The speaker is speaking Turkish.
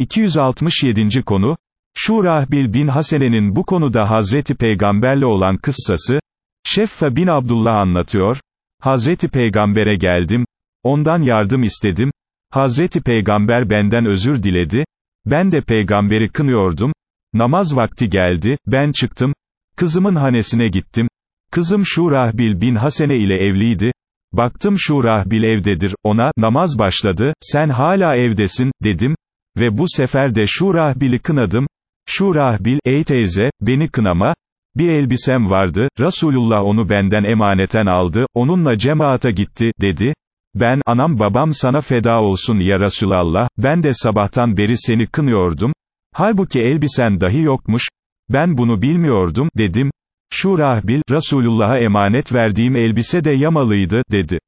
267. konu, Şurahbil bin Hasene'nin bu konuda Hazreti Peygamberle olan kıssası, Şeffa bin Abdullah anlatıyor, Hazreti Peygamber'e geldim, ondan yardım istedim, Hazreti Peygamber benden özür diledi, ben de peygamberi kınıyordum, namaz vakti geldi, ben çıktım, kızımın hanesine gittim, kızım Şurahbil bin Hasene ile evliydi, baktım Şurahbil evdedir, ona, namaz başladı, sen hala evdesin, dedim, ve bu sefer de Şurahbil'i kınadım, Şurahbil, ey teyze, beni kınama, bir elbisem vardı, Resulullah onu benden emaneten aldı, onunla cemaata gitti, dedi, ben, anam babam sana feda olsun ya Resulallah, ben de sabahtan beri seni kınıyordum, halbuki elbisen dahi yokmuş, ben bunu bilmiyordum, dedim, Şurahbil, Resulullah'a emanet verdiğim elbise de yamalıydı, dedi.